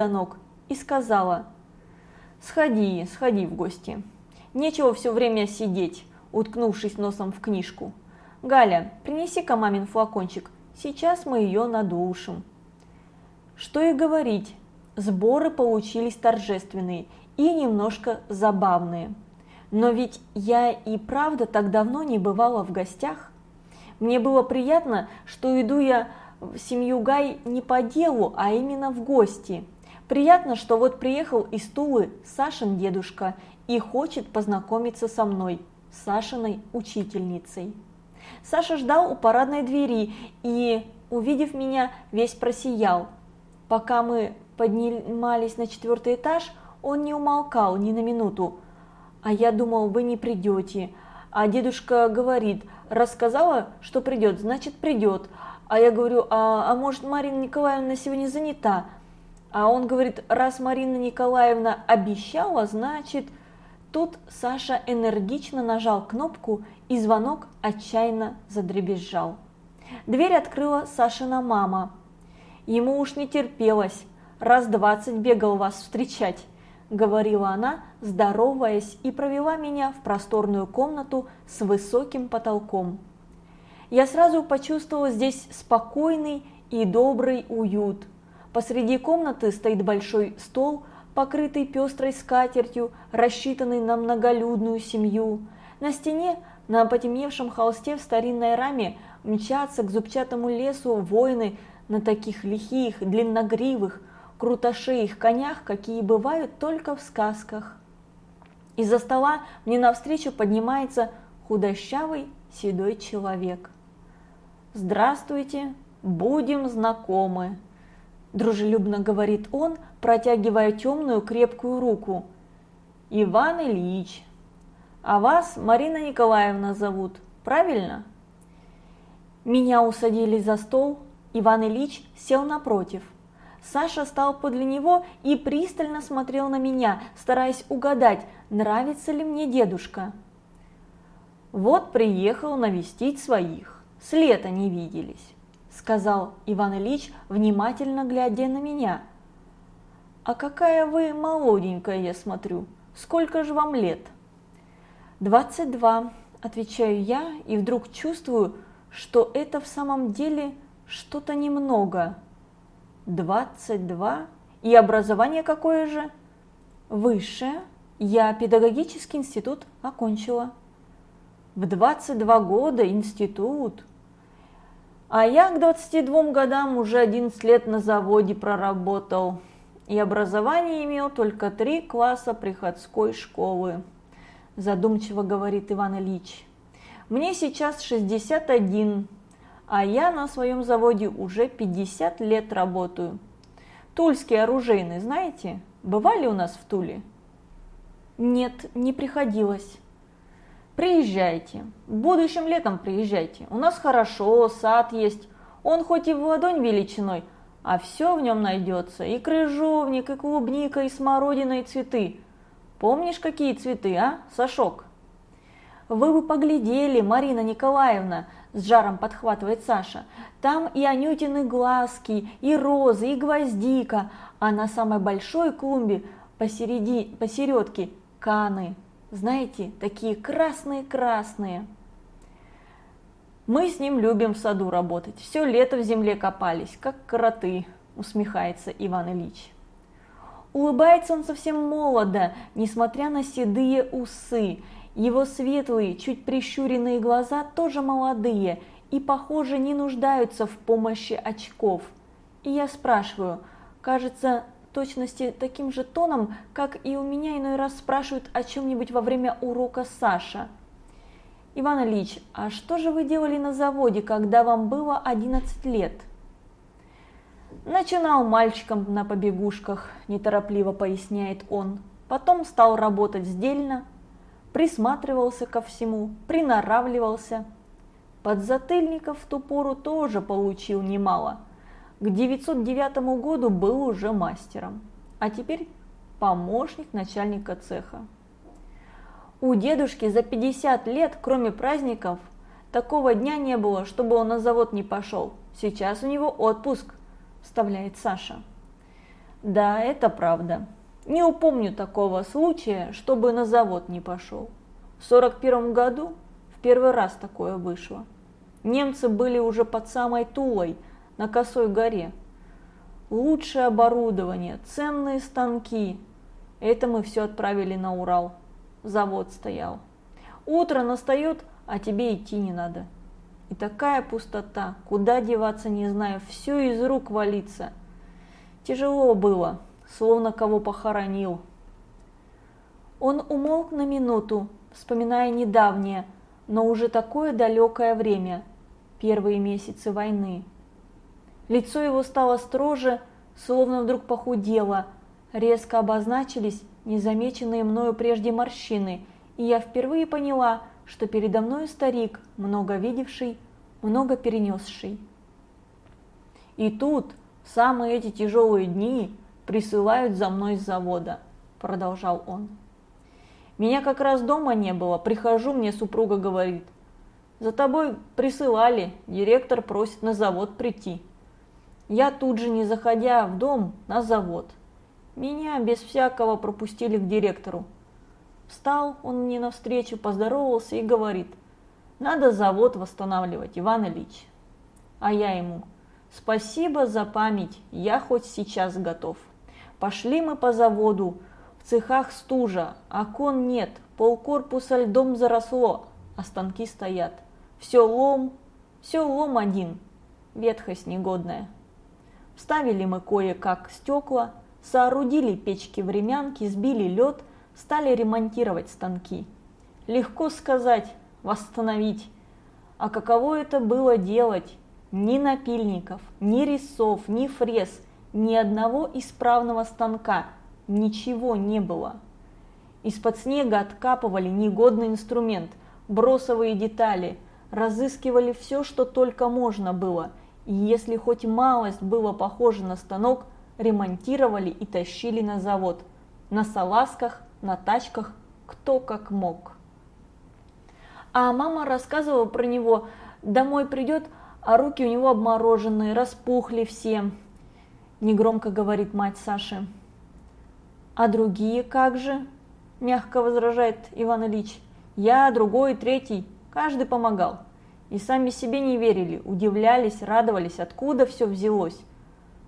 до ног и сказала, «Сходи, сходи в гости. Нечего все время сидеть, уткнувшись носом в книжку. Галя, принеси-ка мамин флакончик, сейчас мы ее надушим». Что и говорить, сборы получились торжественные и немножко забавные. Но ведь я и правда так давно не бывала в гостях. Мне было приятно, что иду я в семью Гай не по делу, а именно в гости. Приятно, что вот приехал из Тулы Сашин дедушка и хочет познакомиться со мной, Сашиной учительницей. Саша ждал у парадной двери и, увидев меня, весь просиял. Пока мы поднимались на четвертый этаж, он не умолкал ни на минуту. А я думал, вы не придете. А дедушка говорит, рассказала, что придет, значит придет. А я говорю, а, а может Марина Николаевна сегодня занята? А он говорит, раз Марина Николаевна обещала, значит... Тут Саша энергично нажал кнопку, и звонок отчаянно задребезжал. Дверь открыла Сашина мама. Ему уж не терпелось, раз двадцать бегал вас встречать, говорила она, здороваясь, и провела меня в просторную комнату с высоким потолком. Я сразу почувствовала здесь спокойный и добрый уют. Посреди комнаты стоит большой стол, покрытый пестрой скатертью, рассчитанный на многолюдную семью. На стене, на потемневшем холсте в старинной раме, мчатся к зубчатому лесу воины на таких лихих, длинногривых, крутошеих конях, какие бывают только в сказках. Из-за стола мне навстречу поднимается худощавый седой человек. «Здравствуйте, будем знакомы», – дружелюбно говорит он, протягивая темную крепкую руку. «Иван Ильич, а вас Марина Николаевна зовут, правильно?» Меня усадили за стол, Иван Ильич сел напротив. Саша стал подле него и пристально смотрел на меня, стараясь угадать, нравится ли мне дедушка. «Вот приехал навестить своих с лета не виделись», – сказал Иван Ильич, внимательно глядя на меня. «А какая вы молоденькая, я смотрю. Сколько же вам лет?» «Двадцать два», – отвечаю я, и вдруг чувствую, что это в самом деле что-то немного. «Двадцать два? И образование какое же?» «Высшее. Я педагогический институт окончила». В 22 года институт. А я к 22 годам уже 11 лет на заводе проработал. И образование имел только три класса приходской школы. Задумчиво говорит Иван Ильич. Мне сейчас 61, а я на своем заводе уже 50 лет работаю. Тульский оружейный, знаете? Бывали у нас в Туле? Нет, не приходилось. Приезжайте. Будущим летом приезжайте. У нас хорошо, сад есть. Он хоть и в ладонь величиной, а все в нем найдется. И крыжовник, и клубника, и смородина, и цветы. Помнишь, какие цветы, а, Сашок? Вы бы поглядели, Марина Николаевна, с жаром подхватывает Саша. Там и анютины глазки, и розы, и гвоздика, а на самой большой клумбе посереди, посередке каны. Знаете, такие красные-красные. Мы с ним любим в саду работать. Все лето в земле копались, как кроты, усмехается Иван Ильич. Улыбается он совсем молодо, несмотря на седые усы. Его светлые, чуть прищуренные глаза тоже молодые и, похоже, не нуждаются в помощи очков. И я спрашиваю, кажется, точности таким же тоном, как и у меня иной раз спрашивают о чем-нибудь во время урока Саша. «Иван Ильич, а что же вы делали на заводе, когда вам было 11 лет?» Начинал мальчиком на побегушках, неторопливо поясняет он. Потом стал работать сдельно, присматривался ко всему, приноравливался. Подзатыльников в ту пору тоже получил немало – к 909 году был уже мастером, а теперь помощник начальника цеха. У дедушки за 50 лет, кроме праздников, такого дня не было, чтобы он на завод не пошел. Сейчас у него отпуск, вставляет Саша. Да, это правда. Не упомню такого случая, чтобы на завод не пошел. В 41 году в первый раз такое вышло. Немцы были уже под самой Тулой, на Косой горе. Лучшее оборудование, ценные станки. Это мы все отправили на Урал. Завод стоял. Утро настает, а тебе идти не надо. И такая пустота, куда деваться не знаю, все из рук валится. Тяжело было, словно кого похоронил. Он умолк на минуту, вспоминая недавнее, но уже такое далекое время, первые месяцы войны. Лицо его стало строже, словно вдруг похудело, резко обозначились незамеченные мною прежде морщины, и я впервые поняла, что передо мной старик, много видевший, много перенесший. И тут, в самые эти тяжелые дни, присылают за мной с завода, продолжал он. Меня как раз дома не было, прихожу, мне супруга говорит. За тобой присылали, директор просит на завод прийти. Я тут же, не заходя в дом, на завод. Меня без всякого пропустили к директору. Встал он мне навстречу, поздоровался и говорит, надо завод восстанавливать, Иван Ильич. А я ему, спасибо за память, я хоть сейчас готов. Пошли мы по заводу, в цехах стужа, окон нет, полкорпуса льдом заросло, а станки стоят. Все лом, все лом один, ветхость негодная. Вставили мы кое-как стекла, соорудили печки-времянки, сбили лед, стали ремонтировать станки. Легко сказать, восстановить. А каково это было делать? Ни напильников, ни резцов, ни фрез, ни одного исправного станка, ничего не было. Из-под снега откапывали негодный инструмент, бросовые детали, разыскивали все, что только можно было, и если хоть малость было похоже на станок, ремонтировали и тащили на завод, на салазках, на тачках, кто как мог. А мама рассказывала про него, домой придет, а руки у него обмороженные, распухли все. Негромко говорит мать Саши. А другие как же? Мягко возражает Иван Ильич. Я, другой, третий, каждый помогал. И сами себе не верили, удивлялись, радовались, откуда все взялось.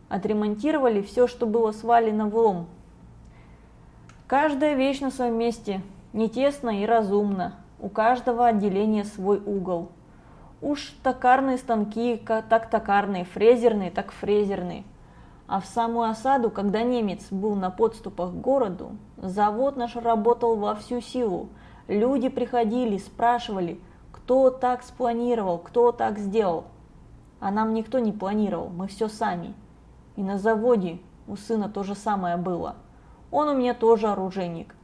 Отремонтировали все, что было свалено в лом. Каждая вещь на своем месте, не тесно и разумно. У каждого отделения свой угол. Уж токарные станки, так токарные, фрезерные, так фрезерные. А в самую осаду, когда немец был на подступах к городу, завод наш работал во всю силу. Люди приходили, спрашивали, кто так спланировал, кто так сделал. А нам никто не планировал, мы все сами. И на заводе у сына то же самое было. Он у меня тоже оружейник.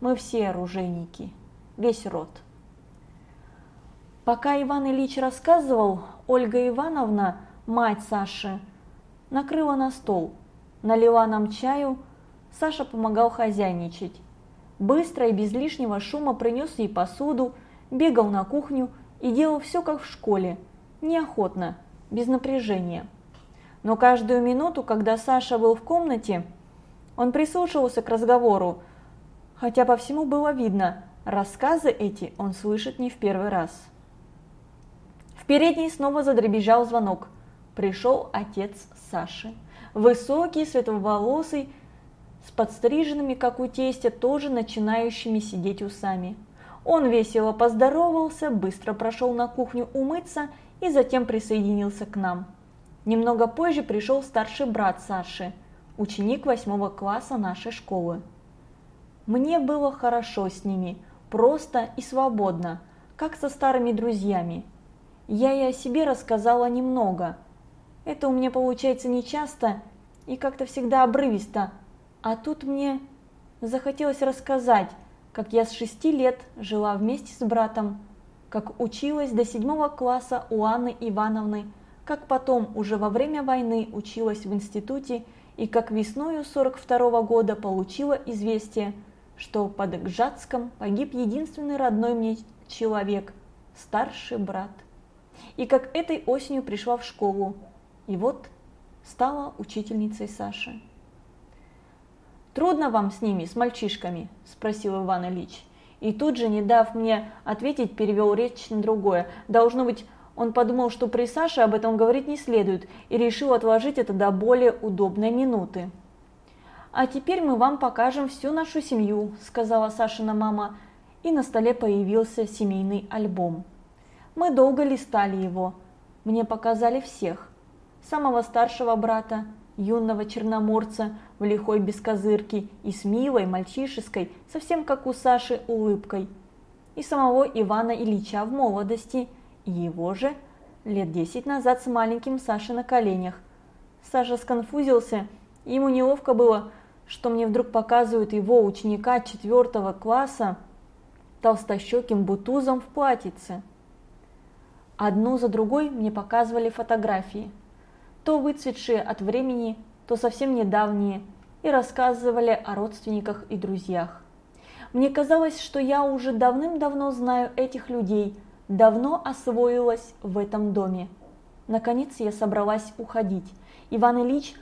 Мы все оружейники весь род. Пока Иван Ильич рассказывал, Ольга Ивановна, мать Саши, накрыла на стол, налила нам чаю, Саша помогал хозяйничать. Быстро и без лишнего шума принес ей посуду, бегал на кухню и делал все как в школе, неохотно, без напряжения. Но каждую минуту, когда Саша был в комнате, он прислушивался к разговору, хотя по всему было видно, Рассказы эти он слышит не в первый раз. В передней снова задребезжал звонок. Пришел отец Саши. Высокий, светловолосый, с подстриженными, как у тестя, тоже начинающими сидеть усами. Он весело поздоровался, быстро прошел на кухню умыться и затем присоединился к нам. Немного позже пришел старший брат Саши, ученик восьмого класса нашей школы. Мне было хорошо с ними – просто и свободно, как со старыми друзьями. Я и о себе рассказала немного. Это у меня получается нечасто и как-то всегда обрывисто, а тут мне захотелось рассказать, как я с шести лет жила вместе с братом, как училась до седьмого класса у Анны Ивановны, как потом уже во время войны училась в институте и как весною 42 -го года получила известие, что под Гжатском погиб единственный родной мне человек, старший брат. И как этой осенью пришла в школу, и вот стала учительницей Саши. Трудно вам с ними, с мальчишками?» – спросил Иван Ильич. И тут же, не дав мне ответить, перевел речь на другое. Должно быть, он подумал, что при Саше об этом говорить не следует, и решил отложить это до более удобной минуты. «А теперь мы вам покажем всю нашу семью», – сказала Сашина мама, и на столе появился семейный альбом. Мы долго листали его. Мне показали всех. Самого старшего брата, юного черноморца в лихой бескозырке и с милой, мальчишеской, совсем как у Саши, улыбкой. И самого Ивана Ильича в молодости, и его же лет десять назад с маленьким Сашей на коленях. Саша сконфузился, ему неловко было, что мне вдруг показывают его ученика четвертого класса толстощеким бутузом в платьице. Одну за другой мне показывали фотографии – то выцветшие от времени, то совсем недавние, и рассказывали о родственниках и друзьях. Мне казалось, что я уже давным-давно знаю этих людей, давно освоилась в этом доме. Наконец я собралась уходить. Иван Ильич,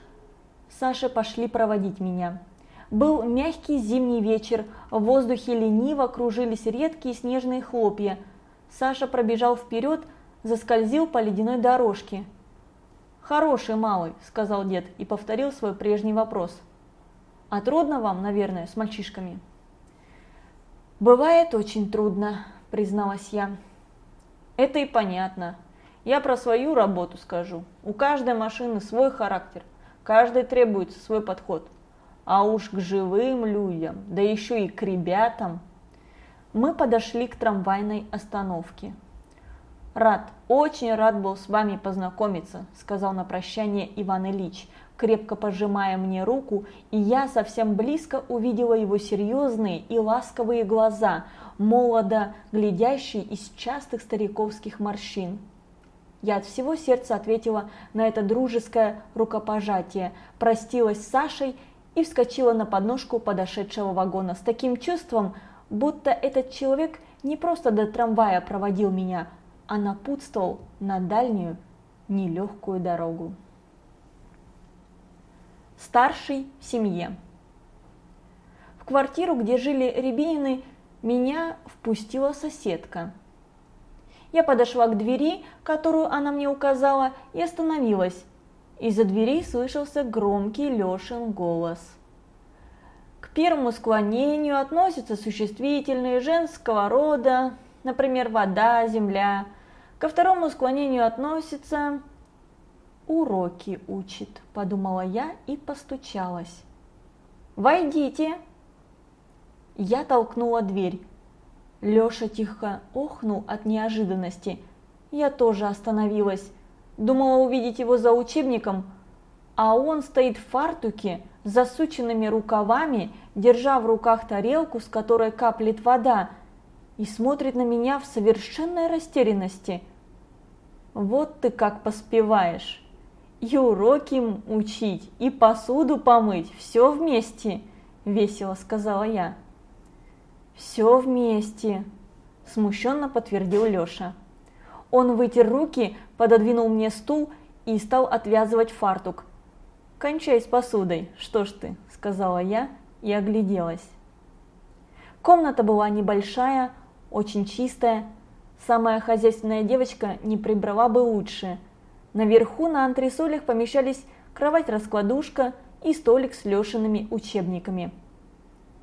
Саша пошли проводить меня. Был мягкий зимний вечер, в воздухе лениво кружились редкие снежные хлопья. Саша пробежал вперед, заскользил по ледяной дорожке. «Хороший малый», – сказал дед и повторил свой прежний вопрос. «А трудно вам, наверное, с мальчишками?» «Бывает очень трудно», – призналась я. «Это и понятно. Я про свою работу скажу. У каждой машины свой характер, каждой требуется свой подход. А уж к живым людям, да еще и к ребятам». Мы подошли к трамвайной остановке. «Рад, очень рад был с вами познакомиться», – сказал на прощание Иван Ильич, крепко пожимая мне руку, и я совсем близко увидела его серьезные и ласковые глаза, молодо глядящие из частых стариковских морщин. Я от всего сердца ответила на это дружеское рукопожатие, простилась с Сашей и вскочила на подножку подошедшего вагона с таким чувством, будто этот человек не просто до трамвая проводил меня, а напутствовал на дальнюю, нелегкую дорогу. Старший в семье. В квартиру, где жили Рябинины, меня впустила соседка. Я подошла к двери, которую она мне указала, и остановилась. Из-за двери слышался громкий Лешин голос. К первому склонению относятся существительные женского рода, например, вода, земля. Ко второму склонению относится «уроки учит», подумала я и постучалась. «Войдите!» Я толкнула дверь. Лёша тихо охнул от неожиданности. Я тоже остановилась. Думала увидеть его за учебником, а он стоит в фартуке с засученными рукавами, держа в руках тарелку, с которой каплет вода – и смотрит на меня в совершенной растерянности. Вот ты как поспеваешь. И уроки учить, и посуду помыть, все вместе, весело сказала я. Все вместе, смущенно подтвердил Леша. Он вытер руки, пододвинул мне стул и стал отвязывать фартук. «Кончай с посудой, что ж ты», – сказала я и огляделась. Комната была небольшая, очень чистая. Самая хозяйственная девочка не прибрала бы лучше. Наверху на антресолях помещались кровать-раскладушка и столик с Лешиными учебниками.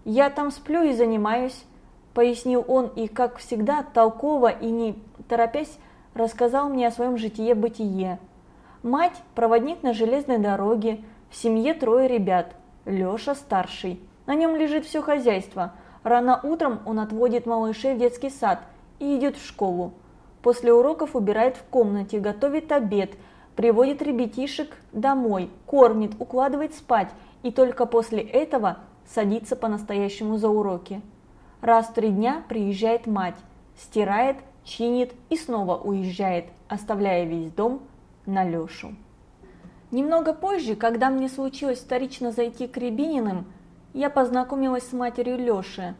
«Я там сплю и занимаюсь», – пояснил он и, как всегда, толково и не торопясь, рассказал мне о своем житие-бытие. Мать – проводник на железной дороге, в семье трое ребят, Леша старший. На нем лежит все хозяйство – Рано утром он отводит малышей в детский сад и идет в школу. После уроков убирает в комнате, готовит обед, приводит ребятишек домой, кормит, укладывает спать и только после этого садится по-настоящему за уроки. Раз в три дня приезжает мать, стирает, чинит и снова уезжает, оставляя весь дом на Лешу. Немного позже, когда мне случилось вторично зайти к Рябининым, я познакомилась с матерью Лёши,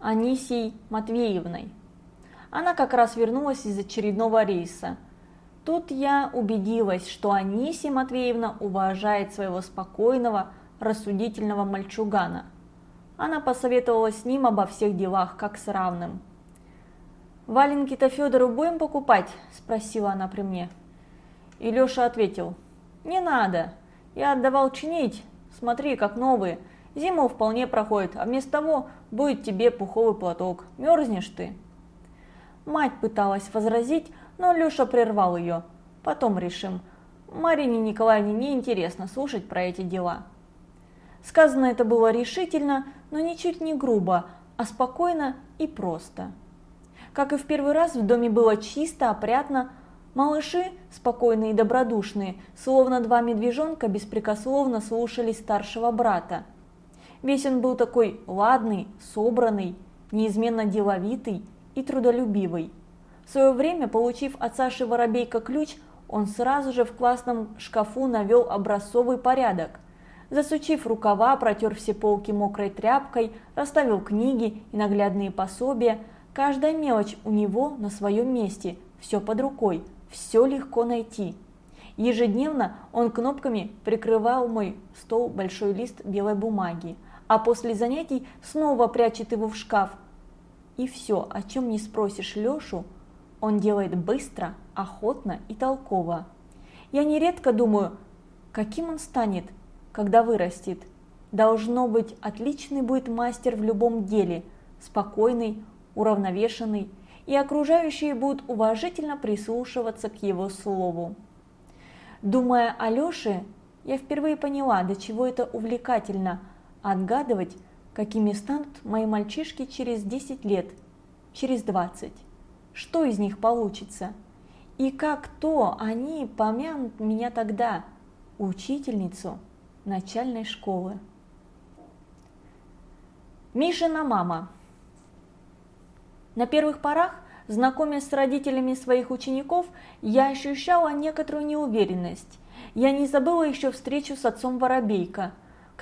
Анисией Матвеевной. Она как раз вернулась из очередного рейса. Тут я убедилась, что Анисия Матвеевна уважает своего спокойного, рассудительного мальчугана. Она посоветовала с ним обо всех делах, как с равным. «Валенки-то Федору будем покупать?» – спросила она при мне. И Леша ответил, «Не надо, я отдавал чинить, смотри, как новые, зиму вполне проходит, а вместо того будет тебе пуховый платок, мерзнешь ты». Мать пыталась возразить, но Леша прервал ее. Потом решим. Марине Николаевне неинтересно слушать про эти дела. Сказано это было решительно, но ничуть не грубо, а спокойно и просто. Как и в первый раз, в доме было чисто, опрятно. Малыши, спокойные и добродушные, словно два медвежонка, беспрекословно слушали старшего брата. Весь он был такой ладный, собранный, неизменно деловитый и трудолюбивый. В свое время, получив от Саши Воробейка ключ, он сразу же в классном шкафу навел образцовый порядок. Засучив рукава, протер все полки мокрой тряпкой, расставил книги и наглядные пособия. Каждая мелочь у него на своем месте, все под рукой, все легко найти. Ежедневно он кнопками прикрывал мой стол большой лист белой бумаги, а после занятий снова прячет его в шкаф. И все, о чем не спросишь Лешу, он делает быстро, охотно и толково. Я нередко думаю, каким он станет, когда вырастет. Должно быть, отличный будет мастер в любом деле, спокойный, уравновешенный, и окружающие будут уважительно прислушиваться к его слову. Думая о Лёше, я впервые поняла, до чего это увлекательно – отгадывать, какими станут мои мальчишки через 10 лет, через 20 что из них получится. И как то они помянут меня тогда, учительницу начальной школы. Мишина мама. На первых порах, знакомясь с родителями своих учеников, я ощущала некоторую неуверенность. Я не забыла еще встречу с отцом Воробейка.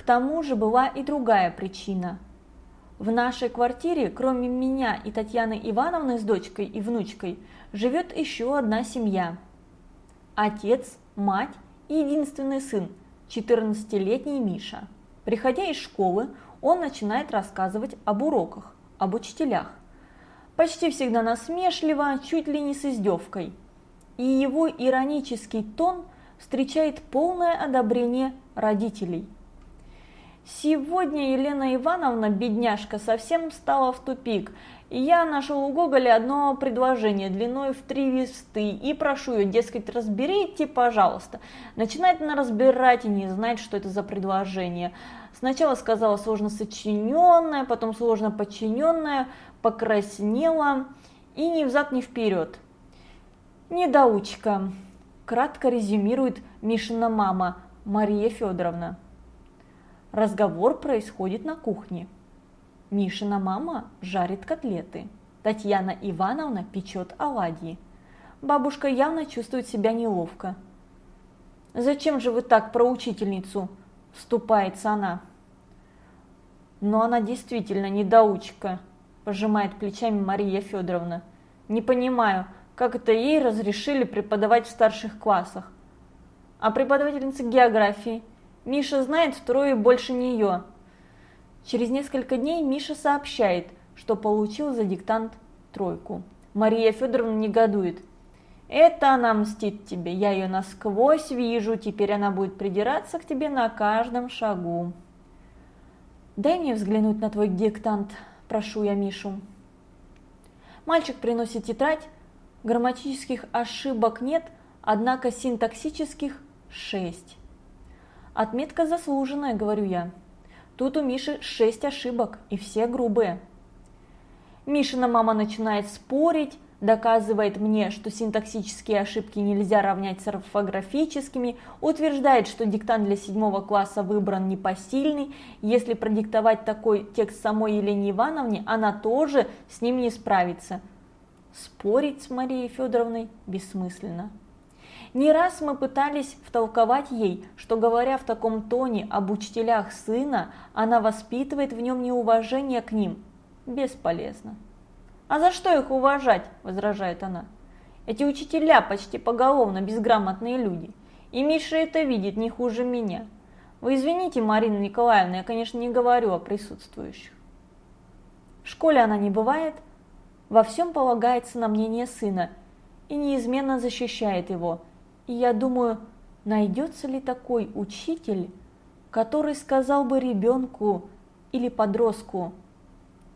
Тому же была и другая причина – в нашей квартире, кроме меня и Татьяны Ивановны с дочкой и внучкой, живет еще одна семья. Отец, мать и единственный сын, 14-летний Миша. Приходя из школы, он начинает рассказывать об уроках, об учителях. Почти всегда насмешливо, чуть ли не с издевкой. И его иронический тон встречает полное одобрение родителей – Сегодня Елена Ивановна, бедняжка, совсем стала в тупик. Я нашел у Гоголя одно предложение длиной в три весты и прошу ее, дескать, разберите, пожалуйста. Начинает она разбирать и не знает, что это за предложение. Сначала сказала сложно сочиненное, потом сложно подчиненное, покраснела и ни взад, ни вперед. Недоучка, кратко резюмирует Мишина мама Мария Федоровна. Разговор происходит на кухне. Мишина мама жарит котлеты. Татьяна Ивановна печет оладьи. Бабушка явно чувствует себя неловко. «Зачем же вы так про учительницу?» – вступается она. «Но она действительно недоучка», – пожимает плечами Мария Федоровна. «Не понимаю, как это ей разрешили преподавать в старших классах. А преподавательница географии – Миша знает втрое больше нее. Через несколько дней Миша сообщает, что получил за диктант тройку. Мария Федоровна негодует. Это она мстит тебе, я ее насквозь вижу, теперь она будет придираться к тебе на каждом шагу. Дай мне взглянуть на твой диктант, прошу я Мишу. Мальчик приносит тетрадь, грамматических ошибок нет, однако синтаксических шесть. Отметка заслуженная, говорю я. Тут у Миши шесть ошибок, и все грубые. Мишина мама начинает спорить, доказывает мне, что синтаксические ошибки нельзя равнять с орфографическими, утверждает, что диктант для седьмого класса выбран непосильный, если продиктовать такой текст самой Елене Ивановне, она тоже с ним не справится. Спорить с Марией Федоровной бессмысленно. Не раз мы пытались втолковать ей, что говоря в таком тоне об учителях сына, она воспитывает в нем неуважение к ним. Бесполезно. «А за что их уважать?» – возражает она. «Эти учителя почти поголовно безграмотные люди, и Миша это видит не хуже меня. Вы извините, Марина Николаевна, я, конечно, не говорю о присутствующих. В школе она не бывает, во всем полагается на мнение сына и неизменно защищает его. И я думаю, найдется ли такой учитель, который сказал бы ребенку или подростку,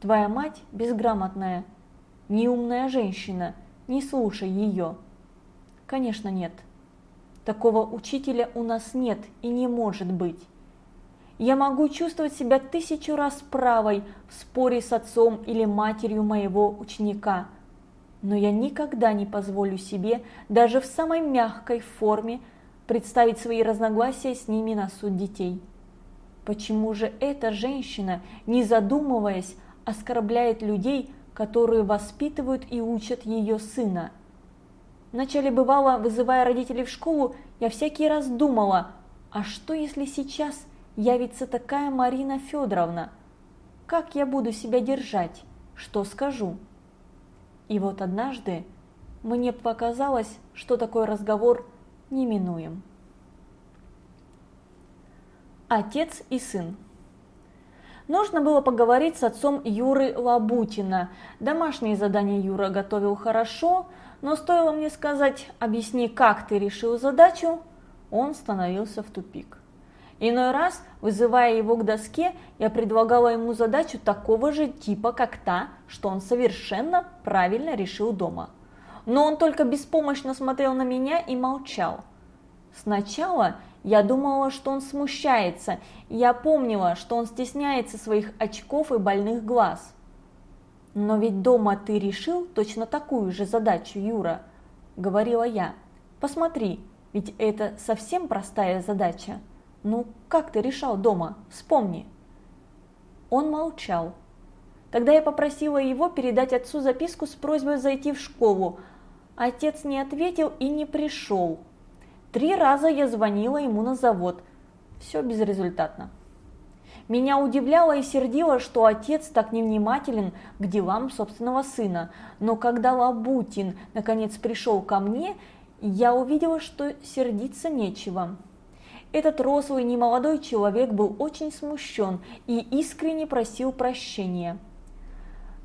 твоя мать безграмотная, неумная женщина, не слушай ее. Конечно, нет. Такого учителя у нас нет и не может быть. Я могу чувствовать себя тысячу раз правой в споре с отцом или матерью моего ученика, но я никогда не позволю себе даже в самой мягкой форме представить свои разногласия с ними на суд детей. Почему же эта женщина, не задумываясь, оскорбляет людей, которые воспитывают и учат ее сына? Вначале бывало, вызывая родителей в школу, я всякий раз думала, а что если сейчас явится такая Марина Федоровна? Как я буду себя держать? Что скажу? И вот однажды мне показалось, что такой разговор неминуем. Отец и сын Нужно было поговорить с отцом Юры Лабутина. Домашние задания Юра готовил хорошо, но стоило мне сказать «объясни, как ты решил задачу», он становился в тупик. Иной раз, вызывая его к доске, я предлагала ему задачу такого же типа, как та, что он совершенно правильно решил дома. Но он только беспомощно смотрел на меня и молчал. Сначала я думала, что он смущается, я помнила, что он стесняется своих очков и больных глаз. «Но ведь дома ты решил точно такую же задачу, Юра», – говорила я. «Посмотри, ведь это совсем простая задача. Ну, как ты решал дома? Вспомни». Он молчал. Тогда я попросила его передать отцу записку с просьбой зайти в школу. Отец не ответил и не пришел. Три раза я звонила ему на завод. Все безрезультатно. Меня удивляло и сердило, что отец так невнимателен к делам собственного сына, но когда Лабутин наконец пришел ко мне, я увидела, что сердиться нечего. Этот рослый немолодой человек был очень смущен и искренне просил прощения.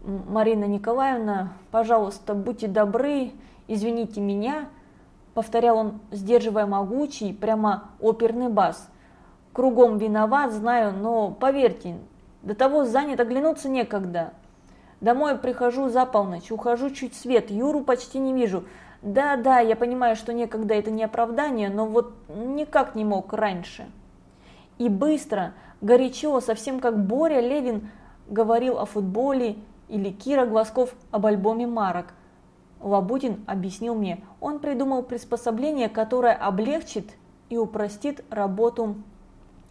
«Марина Николаевна, пожалуйста, будьте добры, извините меня», – повторял он, сдерживая могучий, прямо оперный бас – Кругом виноват, знаю, но поверьте, до того занят оглянуться некогда. Домой прихожу за полночь, ухожу чуть свет, Юру почти не вижу. Да-да, я понимаю, что некогда это не оправдание, но вот никак не мог раньше. И быстро, горячо, совсем как Боря Левин говорил о футболе или Кира Глазков об альбоме марок. Лабутин объяснил мне, он придумал приспособление, которое облегчит и упростит работу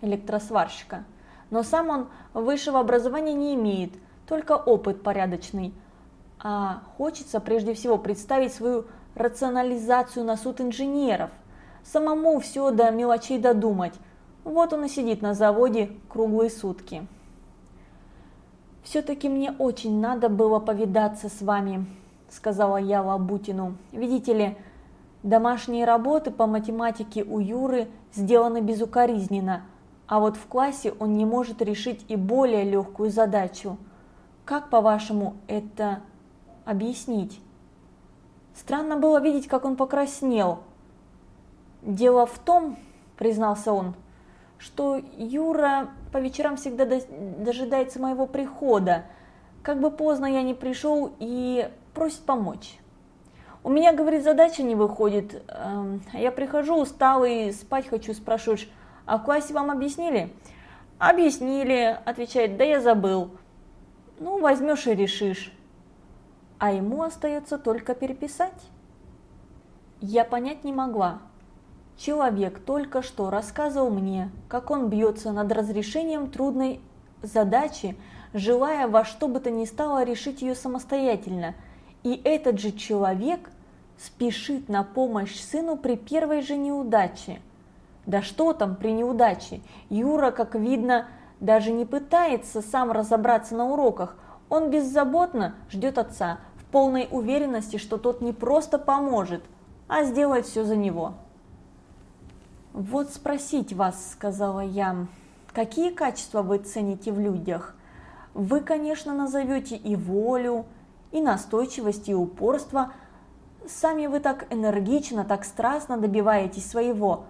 электросварщика. Но сам он высшего образования не имеет, только опыт порядочный. А хочется прежде всего представить свою рационализацию на суд инженеров, самому все до мелочей додумать. Вот он и сидит на заводе круглые сутки. «Все-таки мне очень надо было повидаться с вами», – сказала я Лабутину. «Видите ли, домашние работы по математике у Юры сделаны безукоризненно – а вот в классе он не может решить и более легкую задачу. Как, по-вашему, это объяснить? Странно было видеть, как он покраснел. Дело в том, признался он, что Юра по вечерам всегда дожидается моего прихода. Как бы поздно я не пришел и просит помочь. У меня, говорит, задача не выходит. Эм, я прихожу усталый, спать хочу, спрашиваешь, а в классе вам объяснили? Объяснили, отвечает, да я забыл. Ну, возьмешь и решишь. А ему остается только переписать. Я понять не могла. Человек только что рассказывал мне, как он бьется над разрешением трудной задачи, желая во что бы то ни стало решить ее самостоятельно. И этот же человек спешит на помощь сыну при первой же неудаче. Да что там при неудаче? Юра, как видно, даже не пытается сам разобраться на уроках. Он беззаботно ждет отца, в полной уверенности, что тот не просто поможет, а сделает все за него. «Вот спросить вас», – сказала я, – «какие качества вы цените в людях? Вы, конечно, назовете и волю, и настойчивость, и упорство. Сами вы так энергично, так страстно добиваетесь своего,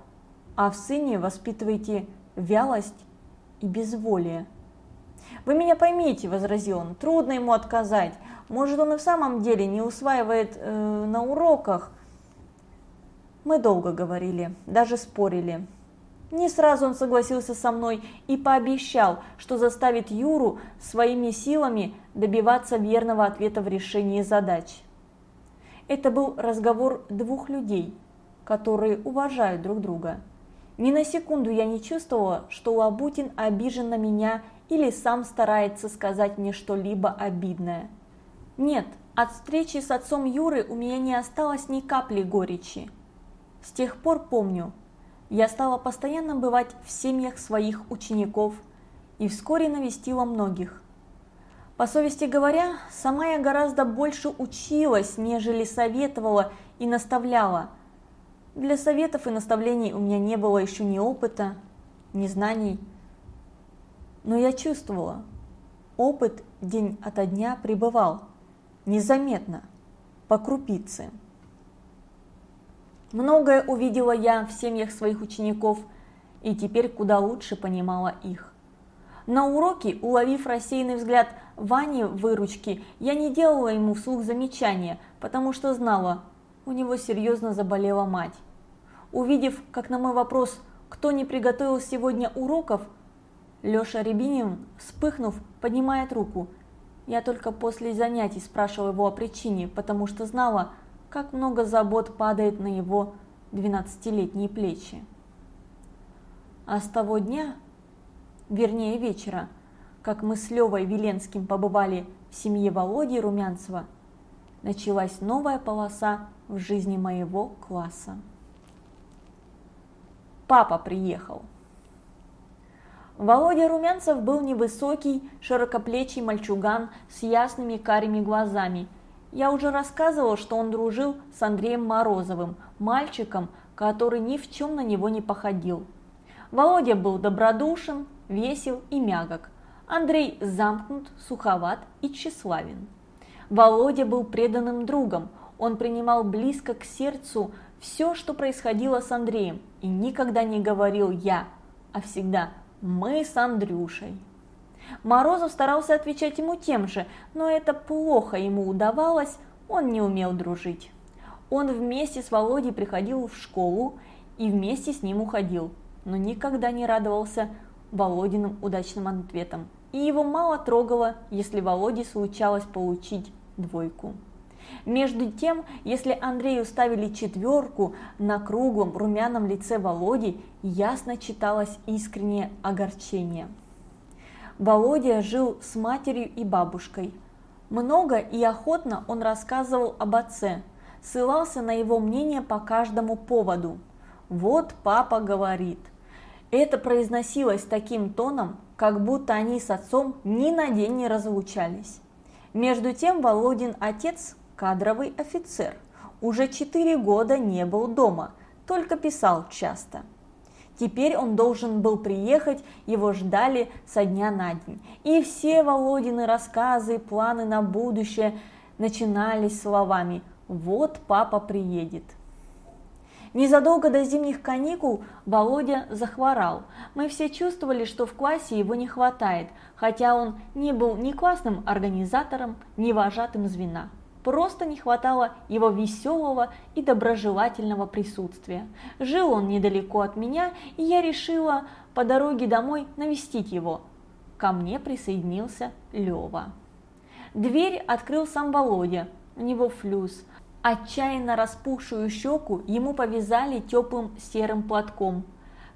а в сыне воспитываете вялость и безволие». «Вы меня поймите», – возразил он, – «трудно ему отказать. Может, он и в самом деле не усваивает э, на уроках, мы долго говорили, даже спорили. Не сразу он согласился со мной и пообещал, что заставит Юру своими силами добиваться верного ответа в решении задач. Это был разговор двух людей, которые уважают друг друга. Ни на секунду я не чувствовала, что Лабутин обижен на меня или сам старается сказать мне что-либо обидное. Нет, от встречи с отцом Юры у меня не осталось ни капли горечи. С тех пор помню, я стала постоянно бывать в семьях своих учеников и вскоре навестила многих. По совести говоря, сама я гораздо больше училась, нежели советовала и наставляла. Для советов и наставлений у меня не было еще ни опыта, ни знаний. Но я чувствовала, опыт день ото дня пребывал, незаметно, по крупице. Многое увидела я в семьях своих учеников и теперь куда лучше понимала их. На уроке, уловив рассеянный взгляд Вани в выручке, я не делала ему вслух замечания, потому что знала, у него серьезно заболела мать. Увидев, как на мой вопрос, кто не приготовил сегодня уроков, Леша Рябинин, вспыхнув, поднимает руку. Я только после занятий спрашивала его о причине, потому что знала, как много забот падает на его двенадцатилетние плечи. А с того дня, вернее вечера, как мы с Левой Веленским побывали в семье Володи Румянцева, началась новая полоса в жизни моего класса. Папа приехал. Володя Румянцев был невысокий, широкоплечий мальчуган с ясными карими глазами я уже рассказывал, что он дружил с Андреем Морозовым, мальчиком, который ни в чем на него не походил. Володя был добродушен, весел и мягок. Андрей замкнут, суховат и тщеславен. Володя был преданным другом, он принимал близко к сердцу все, что происходило с Андреем, и никогда не говорил «я», а всегда «мы с Андрюшей». Морозов старался отвечать ему тем же, но это плохо ему удавалось, он не умел дружить. Он вместе с Володей приходил в школу и вместе с ним уходил, но никогда не радовался Володиным удачным ответам. И его мало трогало, если Володе случалось получить двойку. Между тем, если Андрею ставили четверку, на круглом румяном лице Володи ясно читалось искреннее огорчение. Володя жил с матерью и бабушкой. Много и охотно он рассказывал об отце, ссылался на его мнение по каждому поводу. «Вот папа говорит». Это произносилось таким тоном, как будто они с отцом ни на день не разлучались. Между тем Володин отец – кадровый офицер. Уже четыре года не был дома, только писал часто – Теперь он должен был приехать, его ждали со дня на день. И все Володины рассказы, планы на будущее начинались словами «Вот папа приедет». Незадолго до зимних каникул Володя захворал. Мы все чувствовали, что в классе его не хватает, хотя он не был ни классным организатором, ни вожатым звена. Просто не хватало его веселого и доброжелательного присутствия. Жил он недалеко от меня, и я решила по дороге домой навестить его. Ко мне присоединился Лева. Дверь открыл сам Володя, у него флюс. Отчаянно распухшую щеку ему повязали теплым серым платком.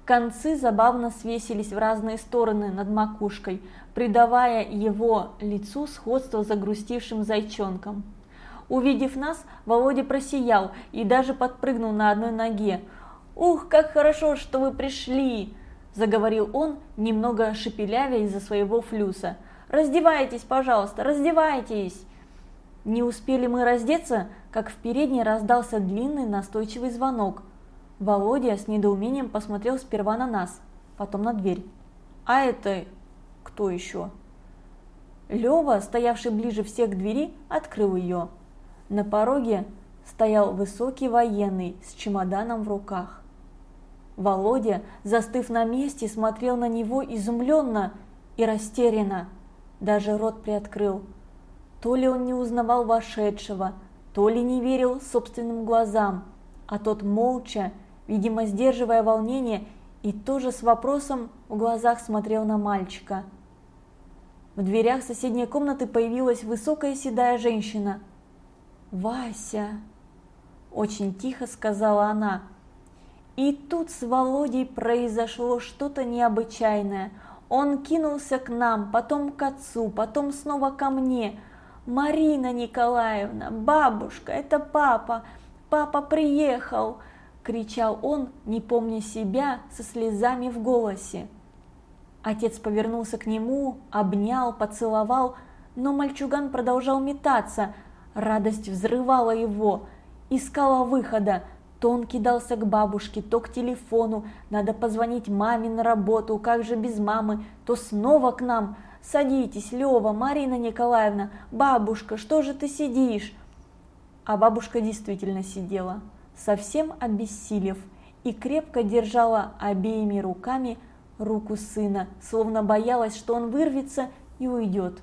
Концы забавно свесились в разные стороны над макушкой, придавая его лицу сходство с загрустившим зайчонком. Увидев нас, Володя просиял и даже подпрыгнул на одной ноге. «Ух, как хорошо, что вы пришли!» – заговорил он, немного шепелявя из-за своего флюса. «Раздевайтесь, пожалуйста, раздевайтесь!» Не успели мы раздеться, как в передней раздался длинный настойчивый звонок. Володя с недоумением посмотрел сперва на нас, потом на дверь. «А это кто еще?» Лева, стоявший ближе всех к двери, открыл ее. На пороге стоял высокий военный с чемоданом в руках. Володя, застыв на месте, смотрел на него изумленно и растерянно. Даже рот приоткрыл. То ли он не узнавал вошедшего, то ли не верил собственным глазам, а тот молча, видимо, сдерживая волнение, и тоже с вопросом в глазах смотрел на мальчика. В дверях соседней комнаты появилась высокая седая женщина. «Вася!» – очень тихо сказала она. И тут с Володей произошло что-то необычайное. Он кинулся к нам, потом к отцу, потом снова ко мне. «Марина Николаевна, бабушка, это папа! Папа приехал!» – кричал он, не помня себя, со слезами в голосе. Отец повернулся к нему, обнял, поцеловал, но мальчуган продолжал метаться. Радость взрывала его, искала выхода. То он кидался к бабушке, то к телефону, надо позвонить маме на работу, как же без мамы, то снова к нам. «Садитесь, Лева, Марина Николаевна, бабушка, что же ты сидишь?» А бабушка действительно сидела, совсем обессилев, и крепко держала обеими руками руку сына, словно боялась, что он вырвется и уйдет.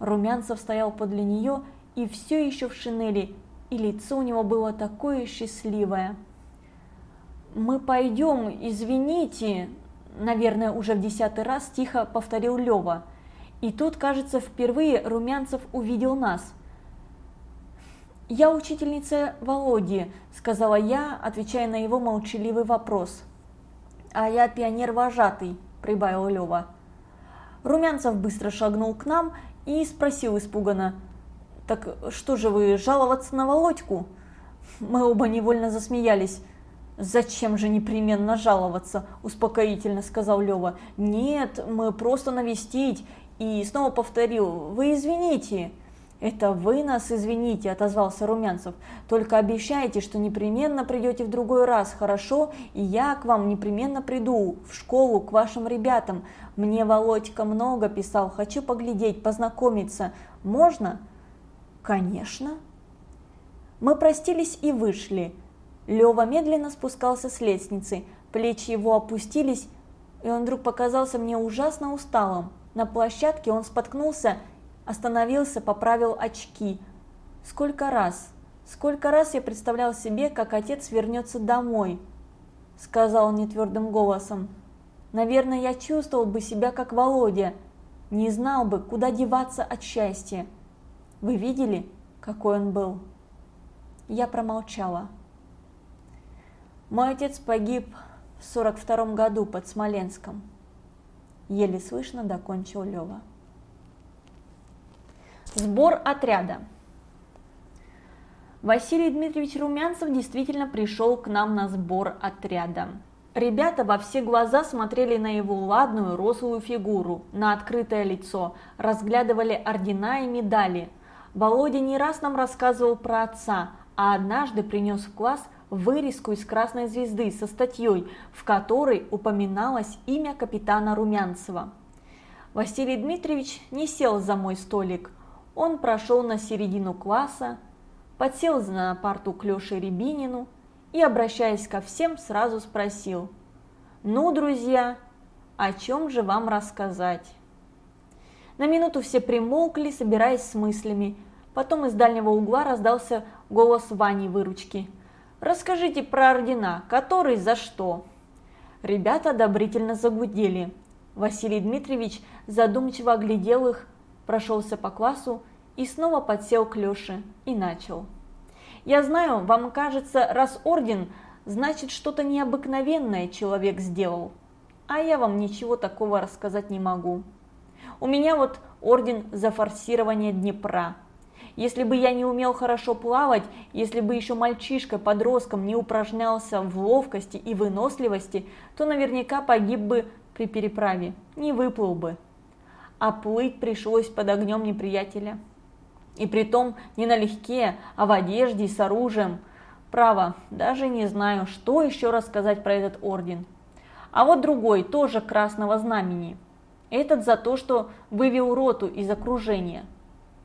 Румянцев стоял подле нее и все еще в шинели, и лицо у него было такое счастливое. «Мы пойдем, извините», наверное, уже в десятый раз тихо повторил Лева. И тут, кажется, впервые Румянцев увидел нас. «Я учительница Володи», – сказала я, отвечая на его молчаливый вопрос. «А я пионер-вожатый», – прибавил Лева. Румянцев быстро шагнул к нам и спросил испуганно, «Так что же вы, жаловаться на Володьку?» Мы оба невольно засмеялись. «Зачем же непременно жаловаться?» – успокоительно сказал Лева. «Нет, мы просто навестить». И снова повторил, «Вы извините». «Это вы нас извините», – отозвался Румянцев. «Только обещайте, что непременно придете в другой раз, хорошо? И я к вам непременно приду, в школу, к вашим ребятам. Мне Володька много писал, хочу поглядеть, познакомиться. Можно?» «Конечно». Мы простились и вышли. Лева медленно спускался с лестницы, плечи его опустились, и он вдруг показался мне ужасно усталым. На площадке он споткнулся остановился, поправил очки. Сколько раз, сколько раз я представлял себе, как отец вернется домой, сказал нетвердым голосом. Наверное, я чувствовал бы себя как Володя, не знал бы, куда деваться от счастья. Вы видели, какой он был? Я промолчала. Мой отец погиб в 42 году под Смоленском. Еле слышно докончил Лева. Сбор отряда. Василий Дмитриевич Румянцев действительно пришел к нам на сбор отряда. Ребята во все глаза смотрели на его ладную рослую фигуру, на открытое лицо, разглядывали ордена и медали. Володя не раз нам рассказывал про отца, а однажды принес в класс вырезку из красной звезды со статьей, в которой упоминалось имя капитана Румянцева. Василий Дмитриевич не сел за мой столик – он прошел на середину класса, подсел на парту к Леше Рябинину и, обращаясь ко всем, сразу спросил «Ну, друзья, о чем же вам рассказать?» На минуту все примолкли, собираясь с мыслями. Потом из дальнего угла раздался голос Вани выручки. «Расскажите про ордена, который за что?» Ребята одобрительно загудели. Василий Дмитриевич задумчиво оглядел их, прошелся по классу и снова подсел к Леше и начал. «Я знаю, вам кажется, раз орден, значит что-то необыкновенное человек сделал, а я вам ничего такого рассказать не могу. У меня вот орден за форсирование Днепра. Если бы я не умел хорошо плавать, если бы еще мальчишкой-подростком не упражнялся в ловкости и выносливости, то наверняка погиб бы при переправе, не выплыл бы а плыть пришлось под огнем неприятеля. И притом не налегке, а в одежде с оружием. Право, даже не знаю, что еще рассказать про этот орден. А вот другой, тоже красного знамени. Этот за то, что вывел роту из окружения.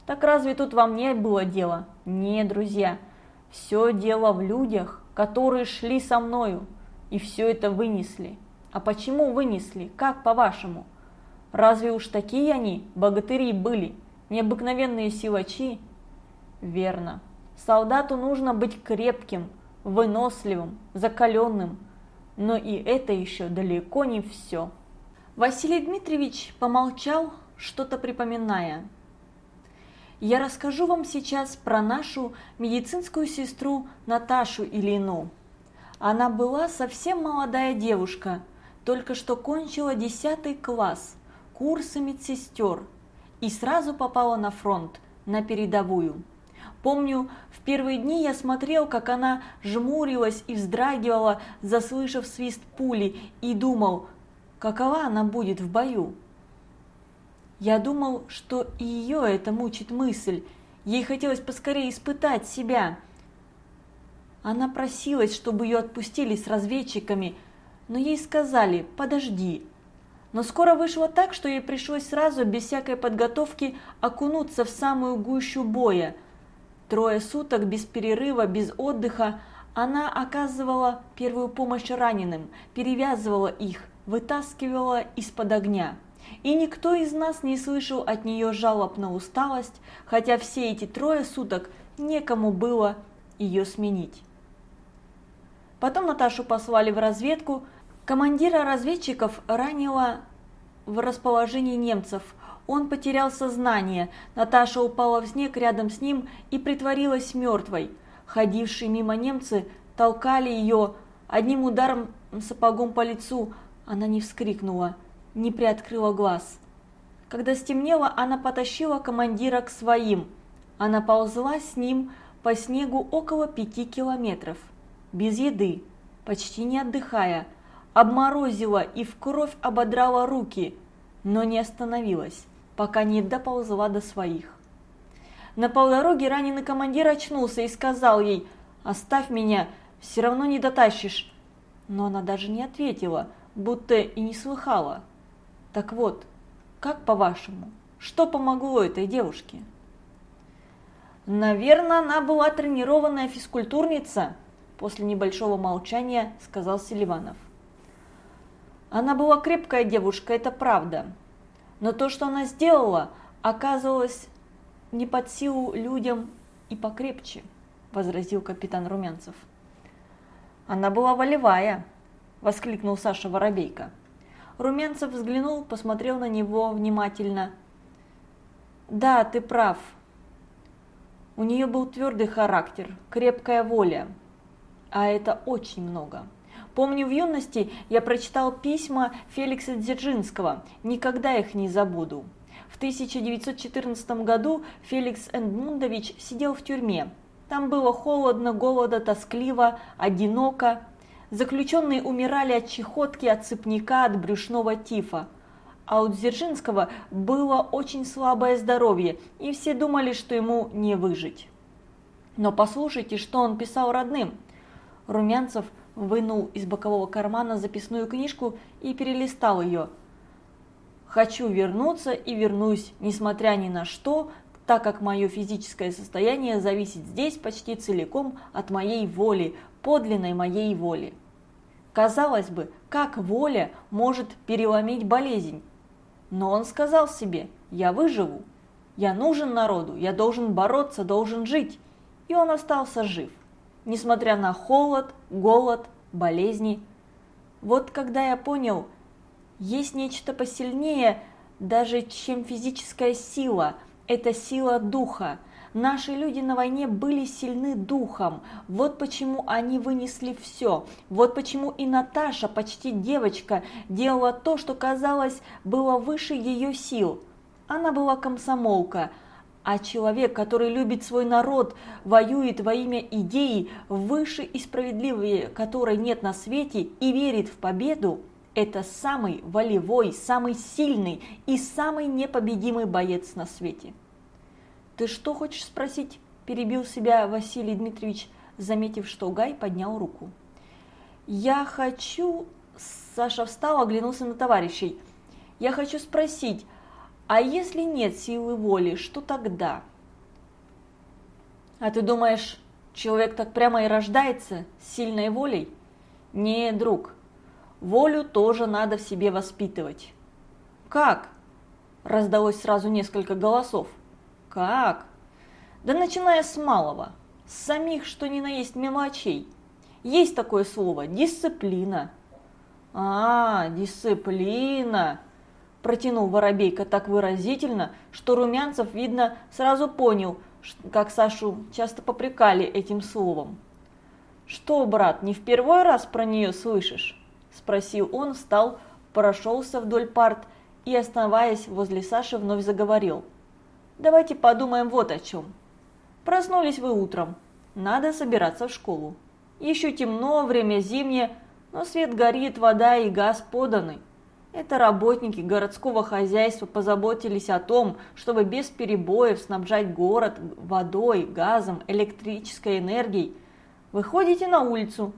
Так разве тут вам не было дела? Не, друзья, все дело в людях, которые шли со мною и все это вынесли. А почему вынесли? Как по-вашему? Разве уж такие они, богатыри, были? Необыкновенные силачи? Верно. Солдату нужно быть крепким, выносливым, закаленным. Но и это еще далеко не все. Василий Дмитриевич помолчал, что-то припоминая. Я расскажу вам сейчас про нашу медицинскую сестру Наташу Ильину. Она была совсем молодая девушка, только что кончила 10 класс, курсы медсестер, и сразу попала на фронт, на передовую. Помню, в первые дни я смотрел, как она жмурилась и вздрагивала, заслышав свист пули, и думал, какова она будет в бою. Я думал, что и ее это мучит мысль. Ей хотелось поскорее испытать себя. Она просилась, чтобы ее отпустили с разведчиками, но ей сказали «подожди». Но скоро вышло так, что ей пришлось сразу, без всякой подготовки, окунуться в самую гущу боя – Трое суток без перерыва, без отдыха она оказывала первую помощь раненым, перевязывала их, вытаскивала из-под огня. И никто из нас не слышал от нее жалоб на усталость, хотя все эти трое суток некому было ее сменить. Потом Наташу послали в разведку. Командира разведчиков ранила в расположении немцев – он потерял сознание, Наташа упала в снег рядом с ним и притворилась мертвой. Ходившие мимо немцы толкали ее одним ударом сапогом по лицу. Она не вскрикнула, не приоткрыла глаз. Когда стемнело, она потащила командира к своим. Она ползла с ним по снегу около пяти километров, без еды, почти не отдыхая, обморозила и в кровь ободрала руки, но не остановилась пока не доползла до своих. На полдороге раненый командир очнулся и сказал ей «Оставь меня, все равно не дотащишь». Но она даже не ответила, будто и не слыхала. Так вот, как по-вашему, что помогло этой девушке? Наверное, она была тренированная физкультурница, после небольшого молчания сказал Селиванов. Она была крепкая девушка, это правда, но то, что она сделала, оказывалось не под силу людям и покрепче, возразил капитан Румянцев. Она была волевая, воскликнул Саша Воробейко. Румянцев взглянул, посмотрел на него внимательно. Да, ты прав. У нее был твердый характер, крепкая воля, а это очень много. Помню, в юности я прочитал письма Феликса Дзержинского, никогда их не забуду. В 1914 году Феликс Эндмундович сидел в тюрьме. Там было холодно, голодно, тоскливо, одиноко. Заключенные умирали от чехотки, от цепняка, от брюшного тифа. А у Дзержинского было очень слабое здоровье, и все думали, что ему не выжить. Но послушайте, что он писал родным. Румянцев вынул из бокового кармана записную книжку и перелистал ее. «Хочу вернуться и вернусь, несмотря ни на что, так как мое физическое состояние зависит здесь почти целиком от моей воли, подлинной моей воли». Казалось бы, как воля может переломить болезнь? Но он сказал себе, я выживу, я нужен народу, я должен бороться, должен жить. И он остался жив несмотря на холод, голод, болезни. Вот когда я понял, есть нечто посильнее даже, чем физическая сила, это сила духа. Наши люди на войне были сильны духом, вот почему они вынесли все, вот почему и Наташа, почти девочка, делала то, что казалось было выше ее сил. Она была комсомолка, а человек, который любит свой народ, воюет во имя идеи, выше и справедливее которой нет на свете и верит в победу, это самый волевой, самый сильный и самый непобедимый боец на свете. «Ты что хочешь спросить?» – перебил себя Василий Дмитриевич, заметив, что Гай поднял руку. «Я хочу...» Саша встал, оглянулся на товарищей. «Я хочу спросить, а если нет силы воли, что тогда?» «А ты думаешь, человек так прямо и рождается, с сильной волей?» «Не, друг, волю тоже надо в себе воспитывать». «Как?» – раздалось сразу несколько голосов. «Как?» «Да начиная с малого, с самих, что ни на есть мелочей. Есть такое слово – дисциплина». «А, дисциплина!» – протянул Воробейка так выразительно, что Румянцев, видно, сразу понял, как Сашу часто попрекали этим словом. «Что, брат, не в первый раз про нее слышишь?» – спросил он, встал, прошелся вдоль парт и, оставаясь возле Саши, вновь заговорил. «Давайте подумаем вот о чем. Проснулись вы утром, надо собираться в школу. Еще темно, время зимнее, но свет горит, вода и газ поданы. Это работники городского хозяйства позаботились о том, чтобы без перебоев снабжать город водой, газом, электрической энергией. Выходите на улицу.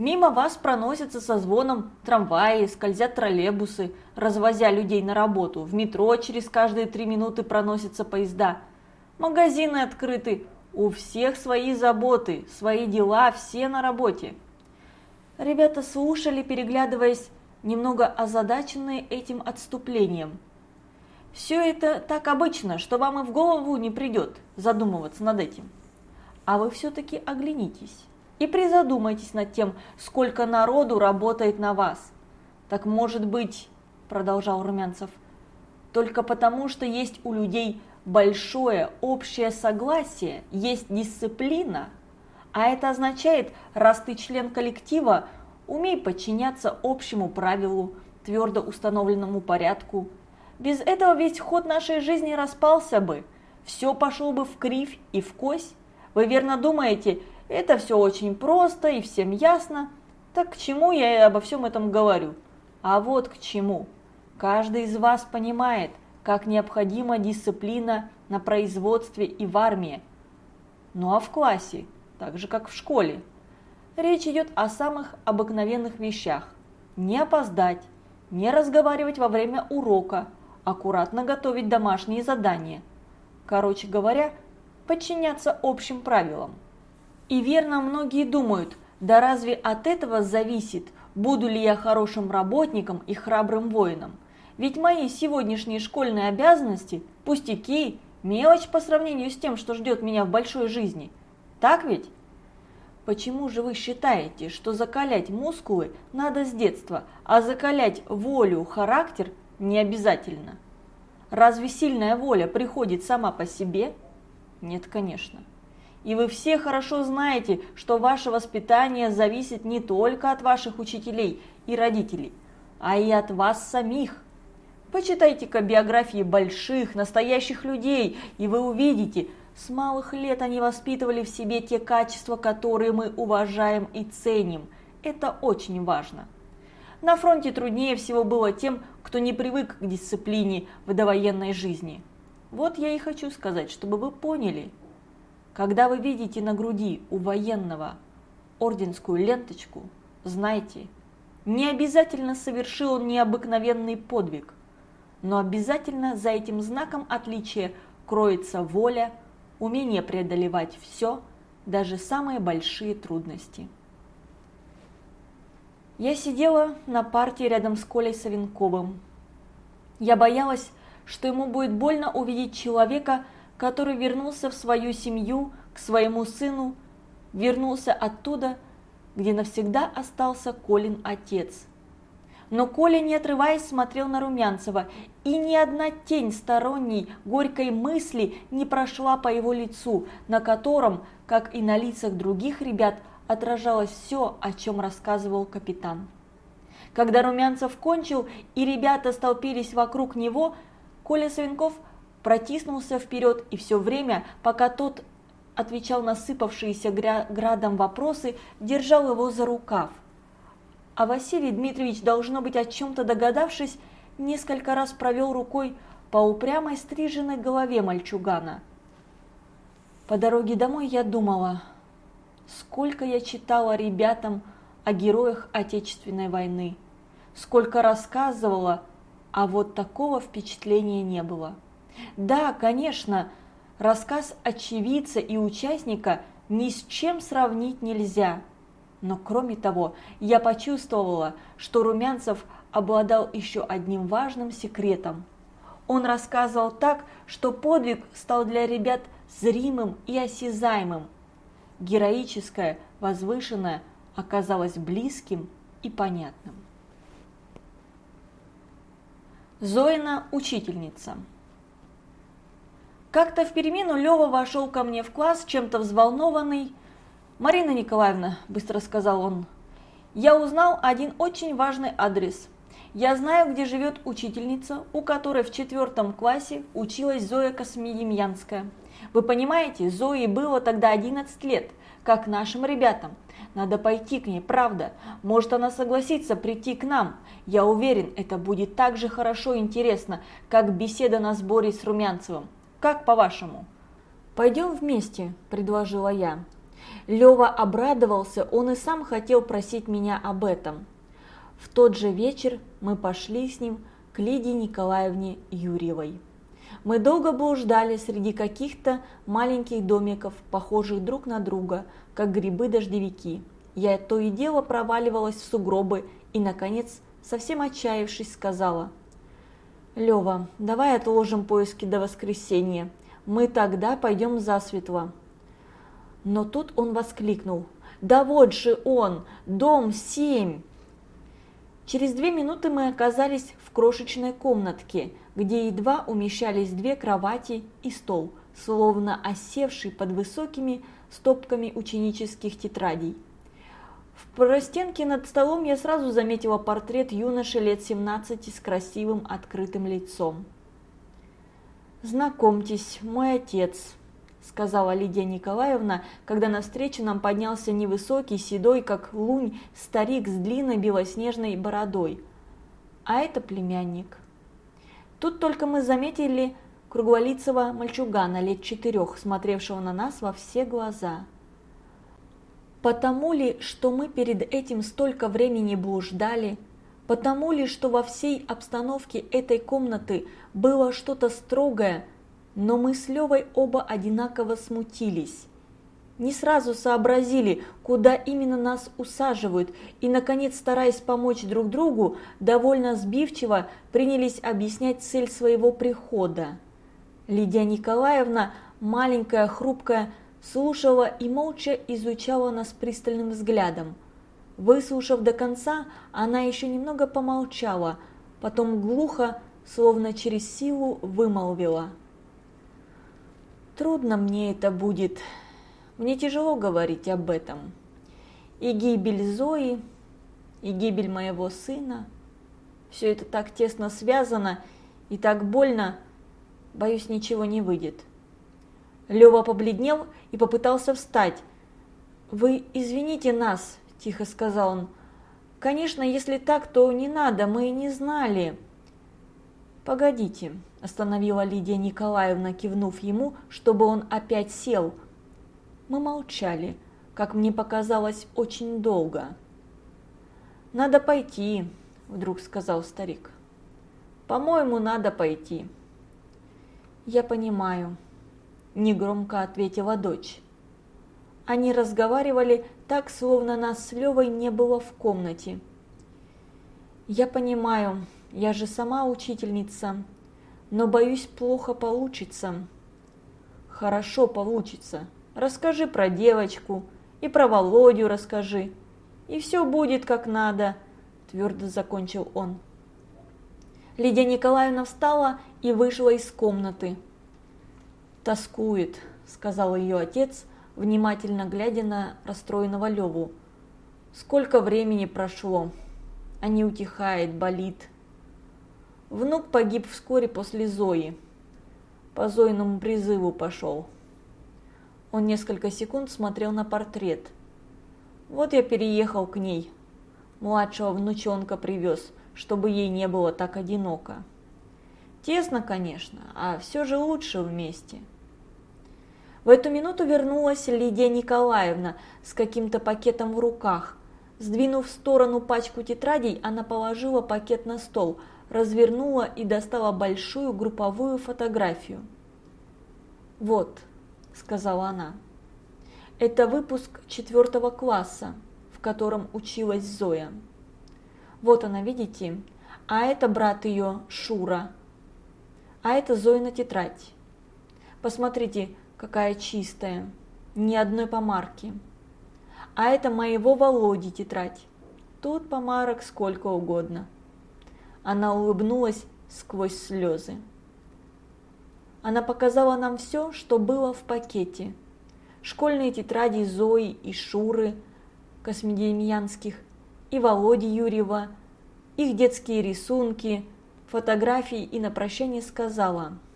Мимо вас проносятся со звоном трамваи, скользят троллейбусы, развозя людей на работу. В метро через каждые три минуты проносятся поезда. Магазины открыты. У всех свои заботы, свои дела, все на работе. Ребята слушали, переглядываясь, немного озадаченные этим отступлением. Все это так обычно, что вам и в голову не придет задумываться над этим. А вы все-таки оглянитесь и призадумайтесь над тем, сколько народу работает на вас. Так может быть, продолжал Румянцев, только потому, что есть у людей большое общее согласие, есть дисциплина – а это означает, раз ты член коллектива, умей подчиняться общему правилу, твердо установленному порядку. Без этого весь ход нашей жизни распался бы, все пошло бы в кривь и в кось. Вы верно думаете, это все очень просто и всем ясно. Так к чему я обо всем этом говорю? А вот к чему. Каждый из вас понимает, как необходима дисциплина на производстве и в армии. Ну а в классе так же как в школе. Речь идет о самых обыкновенных вещах. Не опоздать, не разговаривать во время урока, аккуратно готовить домашние задания. Короче говоря, подчиняться общим правилам. И верно многие думают, да разве от этого зависит, буду ли я хорошим работником и храбрым воином? Ведь мои сегодняшние школьные обязанности – пустяки, мелочь по сравнению с тем, что ждет меня в большой жизни – так ведь? Почему же вы считаете, что закалять мускулы надо с детства, а закалять волю, характер не обязательно? Разве сильная воля приходит сама по себе? Нет, конечно. И вы все хорошо знаете, что ваше воспитание зависит не только от ваших учителей и родителей, а и от вас самих. Почитайте-ка биографии больших, настоящих людей, и вы увидите – с малых лет они воспитывали в себе те качества, которые мы уважаем и ценим. Это очень важно. На фронте труднее всего было тем, кто не привык к дисциплине в довоенной жизни. Вот я и хочу сказать, чтобы вы поняли. Когда вы видите на груди у военного орденскую ленточку, знайте, не обязательно совершил он необыкновенный подвиг, но обязательно за этим знаком отличия кроется воля, умение преодолевать все, даже самые большие трудности. Я сидела на партии рядом с Колей Савинковым. Я боялась, что ему будет больно увидеть человека, который вернулся в свою семью, к своему сыну, вернулся оттуда, где навсегда остался Колин отец – но Коля, не отрываясь, смотрел на Румянцева, и ни одна тень сторонней горькой мысли не прошла по его лицу, на котором, как и на лицах других ребят, отражалось все, о чем рассказывал капитан. Когда Румянцев кончил и ребята столпились вокруг него, Коля Савенков протиснулся вперед и все время, пока тот отвечал на сыпавшиеся градом вопросы, держал его за рукав а Василий Дмитриевич, должно быть о чем-то догадавшись, несколько раз провел рукой по упрямой стриженной голове мальчугана. По дороге домой я думала, Сколько я читала ребятам о героях Отечественной войны, сколько рассказывала, а вот такого впечатления не было. Да, конечно, рассказ очевидца и участника ни с чем сравнить нельзя. Но кроме того, я почувствовала, что Румянцев обладал еще одним важным секретом. Он рассказывал так, что подвиг стал для ребят зримым и осязаемым. Героическое, возвышенное оказалось близким и понятным. Зоина – учительница. Как-то в перемену Лёва вошел ко мне в класс, чем-то взволнованный. «Марина Николаевна», – быстро сказал он, – «я узнал один очень важный адрес. Я знаю, где живет учительница, у которой в четвертом классе училась Зоя Космедемьянская. Вы понимаете, Зое было тогда 11 лет, как нашим ребятам. Надо пойти к ней, правда. Может, она согласится прийти к нам. Я уверен, это будет так же хорошо и интересно, как беседа на сборе с Румянцевым. Как по-вашему?» «Пойдем вместе», – предложила я. Лева обрадовался, он и сам хотел просить меня об этом. В тот же вечер мы пошли с ним к Лидии Николаевне Юрьевой. Мы долго блуждали среди каких-то маленьких домиков, похожих друг на друга, как грибы-дождевики. Я то и дело проваливалась в сугробы и, наконец, совсем отчаявшись, сказала – Лева, давай отложим поиски до воскресенья. Мы тогда пойдем засветло. Но тут он воскликнул. Да вот же он, дом 7. Через две минуты мы оказались в крошечной комнатке, где едва умещались две кровати и стол, словно осевший под высокими стопками ученических тетрадей. В простенке над столом я сразу заметила портрет юноши лет 17 с красивым открытым лицом. «Знакомьтесь, мой отец», – сказала Лидия Николаевна, когда навстречу нам поднялся невысокий, седой, как лунь, старик с длинной белоснежной бородой. А это племянник. Тут только мы заметили круглолицего мальчугана лет четырех, смотревшего на нас во все глаза – Потому ли, что мы перед этим столько времени блуждали, потому ли, что во всей обстановке этой комнаты было что-то строгое, но мы с Левой оба одинаково смутились. Не сразу сообразили, куда именно нас усаживают, и, наконец, стараясь помочь друг другу, довольно сбивчиво принялись объяснять цель своего прихода. Лидия Николаевна, маленькая, хрупкая, слушала и молча изучала нас пристальным взглядом. Выслушав до конца, она еще немного помолчала, потом глухо, словно через силу, вымолвила. «Трудно мне это будет. Мне тяжело говорить об этом. И гибель Зои, и гибель моего сына. Все это так тесно связано и так больно, боюсь, ничего не выйдет». Лева побледнел и попытался встать. «Вы извините нас», – тихо сказал он. «Конечно, если так, то не надо, мы не знали». «Погодите», – остановила Лидия Николаевна, кивнув ему, чтобы он опять сел. Мы молчали, как мне показалось, очень долго. «Надо пойти», – вдруг сказал старик. «По-моему, надо пойти». «Я понимаю», – негромко ответила дочь. Они разговаривали так, словно нас с Левой не было в комнате. «Я понимаю, я же сама учительница, но боюсь, плохо получится». «Хорошо получится. Расскажи про девочку и про Володю расскажи, и все будет как надо», – твердо закончил он. Лидия Николаевна встала и вышла из комнаты. «Тоскует», – сказал ее отец, внимательно глядя на расстроенного Леву. «Сколько времени прошло, а не утихает, болит». Внук погиб вскоре после Зои. По Зоиному призыву пошел. Он несколько секунд смотрел на портрет. Вот я переехал к ней. Младшего внучонка привез, чтобы ей не было так одиноко. Тесно, конечно, а все же лучше вместе. В эту минуту вернулась Лидия Николаевна с каким-то пакетом в руках. Сдвинув в сторону пачку тетрадей, она положила пакет на стол, развернула и достала большую групповую фотографию. «Вот», – сказала она, – «это выпуск четвертого класса, в котором училась Зоя. Вот она, видите, а это брат ее Шура, а это Зоина тетрадь. Посмотрите, какая чистая, ни одной помарки. А это моего Володи тетрадь. Тут помарок сколько угодно. Она улыбнулась сквозь слезы. Она показала нам все, что было в пакете. Школьные тетради Зои и Шуры Космедемьянских и Володи Юрьева, их детские рисунки, фотографии и на прощание сказала –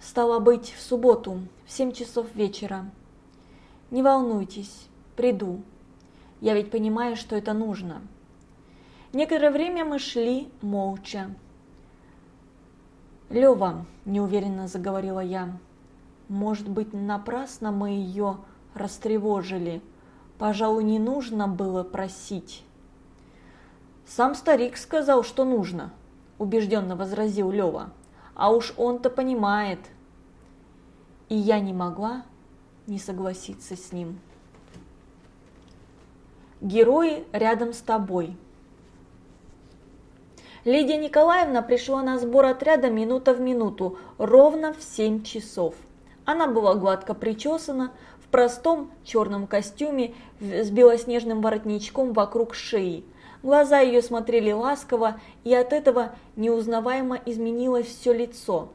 Стало быть, в субботу, в семь часов вечера. Не волнуйтесь, приду. Я ведь понимаю, что это нужно. Некоторое время мы шли молча. «Лёва», – неуверенно заговорила я, – «может быть, напрасно мы ее растревожили. Пожалуй, не нужно было просить». «Сам старик сказал, что нужно», – убежденно возразил Лёва. «А уж он-то понимает» и я не могла не согласиться с ним. Герои рядом с тобой. Лидия Николаевна пришла на сбор отряда минута в минуту, ровно в 7 часов. Она была гладко причесана, в простом черном костюме с белоснежным воротничком вокруг шеи. Глаза ее смотрели ласково, и от этого неузнаваемо изменилось все лицо.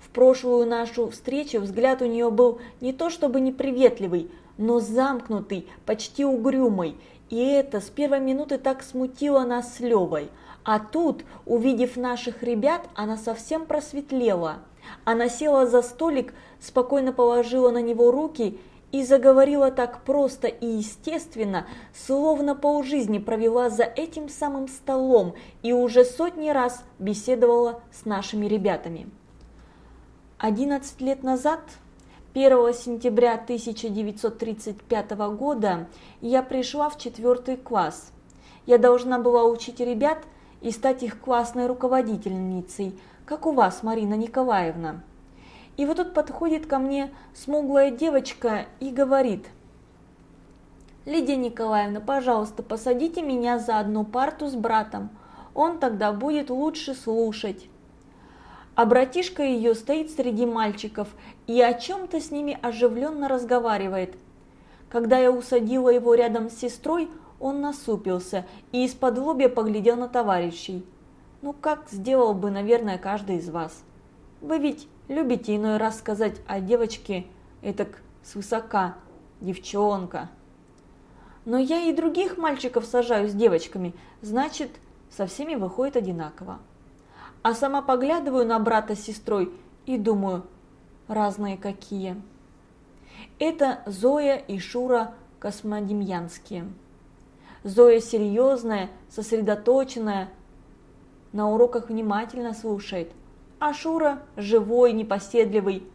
В прошлую нашу встречу взгляд у нее был не то чтобы неприветливый, но замкнутый, почти угрюмый, и это с первой минуты так смутило нас с Левой. А тут, увидев наших ребят, она совсем просветлела. Она села за столик, спокойно положила на него руки и заговорила так просто и естественно, словно полжизни провела за этим самым столом и уже сотни раз беседовала с нашими ребятами. 11 лет назад, 1 сентября 1935 года, я пришла в четвертый класс. Я должна была учить ребят и стать их классной руководительницей, как у вас, Марина Николаевна. И вот тут подходит ко мне смуглая девочка и говорит, «Лидия Николаевна, пожалуйста, посадите меня за одну парту с братом, он тогда будет лучше слушать» а братишка ее стоит среди мальчиков и о чем-то с ними оживленно разговаривает. Когда я усадила его рядом с сестрой, он насупился и из-под лобья поглядел на товарищей. Ну как сделал бы, наверное, каждый из вас. Вы ведь любите иной раз сказать о девочке этак свысока, девчонка. Но я и других мальчиков сажаю с девочками, значит, со всеми выходит одинаково а сама поглядываю на брата с сестрой и думаю, разные какие. Это Зоя и Шура Космодемьянские. Зоя серьезная, сосредоточенная, на уроках внимательно слушает, а Шура живой, непоседливый.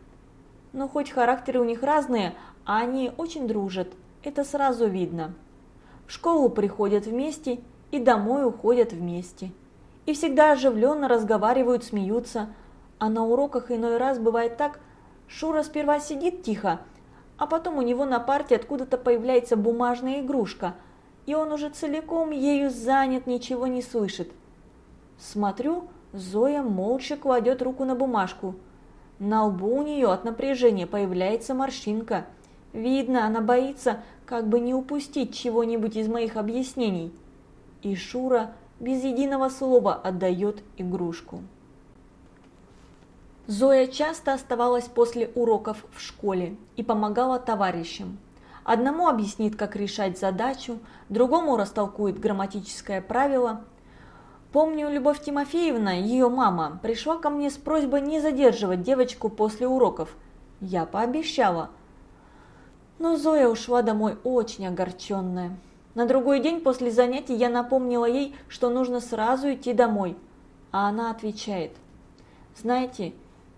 Но хоть характеры у них разные, а они очень дружат, это сразу видно. В школу приходят вместе и домой уходят вместе и всегда оживленно разговаривают, смеются. А на уроках иной раз бывает так, Шура сперва сидит тихо, а потом у него на парте откуда-то появляется бумажная игрушка, и он уже целиком ею занят, ничего не слышит. Смотрю, Зоя молча кладет руку на бумажку. На лбу у нее от напряжения появляется морщинка. Видно, она боится, как бы не упустить чего-нибудь из моих объяснений. И Шура без единого слова отдает игрушку. Зоя часто оставалась после уроков в школе и помогала товарищам. Одному объяснит, как решать задачу, другому растолкует грамматическое правило. Помню, Любовь Тимофеевна, ее мама, пришла ко мне с просьбой не задерживать девочку после уроков. Я пообещала. Но Зоя ушла домой очень огорченная. На другой день после занятий я напомнила ей, что нужно сразу идти домой. А она отвечает. «Знаете,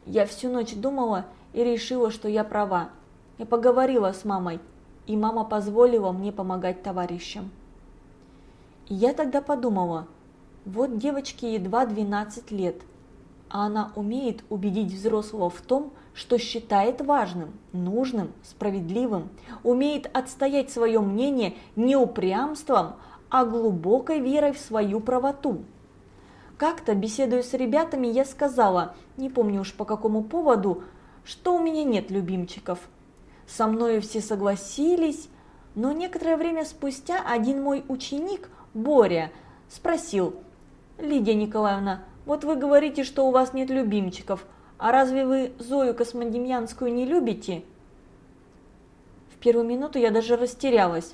я всю ночь думала и решила, что я права. Я поговорила с мамой, и мама позволила мне помогать товарищам. И я тогда подумала, вот девочке едва 12 лет, а она умеет убедить взрослого в том, что считает важным, нужным, справедливым, умеет отстоять свое мнение не упрямством, а глубокой верой в свою правоту. Как-то, беседуя с ребятами, я сказала, не помню уж по какому поводу, что у меня нет любимчиков. Со мною все согласились, но некоторое время спустя один мой ученик, Боря, спросил, «Лидия Николаевна, вот вы говорите, что у вас нет любимчиков, а разве вы Зою Космодемьянскую не любите?» В первую минуту я даже растерялась,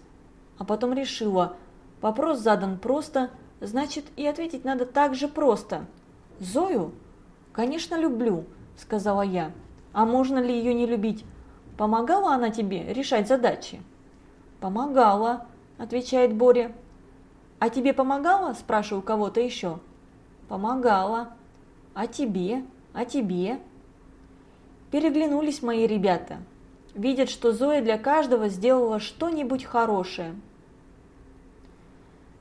а потом решила, вопрос задан просто – Значит, и ответить надо так же просто. Зою? Конечно, люблю, сказала я. А можно ли ее не любить? Помогала она тебе решать задачи? Помогала, отвечает Боря. А тебе помогала? Спрашиваю кого-то еще. Помогала. А тебе? А тебе? Переглянулись мои ребята. Видят, что Зоя для каждого сделала что-нибудь хорошее.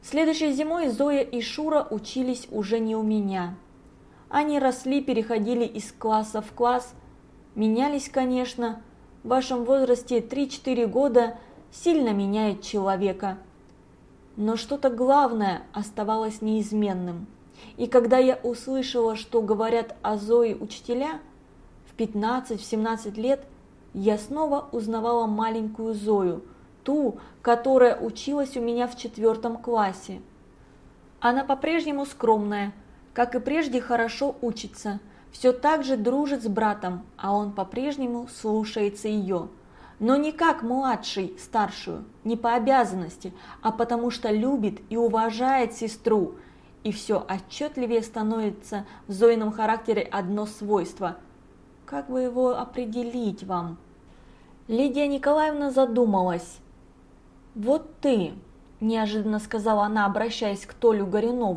Следующей зимой Зоя и Шура учились уже не у меня. Они росли, переходили из класса в класс, менялись, конечно. В вашем возрасте 3-4 года сильно меняет человека. Но что-то главное оставалось неизменным. И когда я услышала, что говорят о Зое учителя, в 15-17 лет я снова узнавала маленькую Зою – ту, которая училась у меня в четвертом классе. Она по-прежнему скромная, как и прежде хорошо учится, все так же дружит с братом, а он по-прежнему слушается ее. Но не как младший старшую, не по обязанности, а потому что любит и уважает сестру. И все отчетливее становится в Зоином характере одно свойство. Как бы его определить вам? Лидия Николаевна задумалась. «Вот ты», – неожиданно сказала она, обращаясь к Толю Горюнову,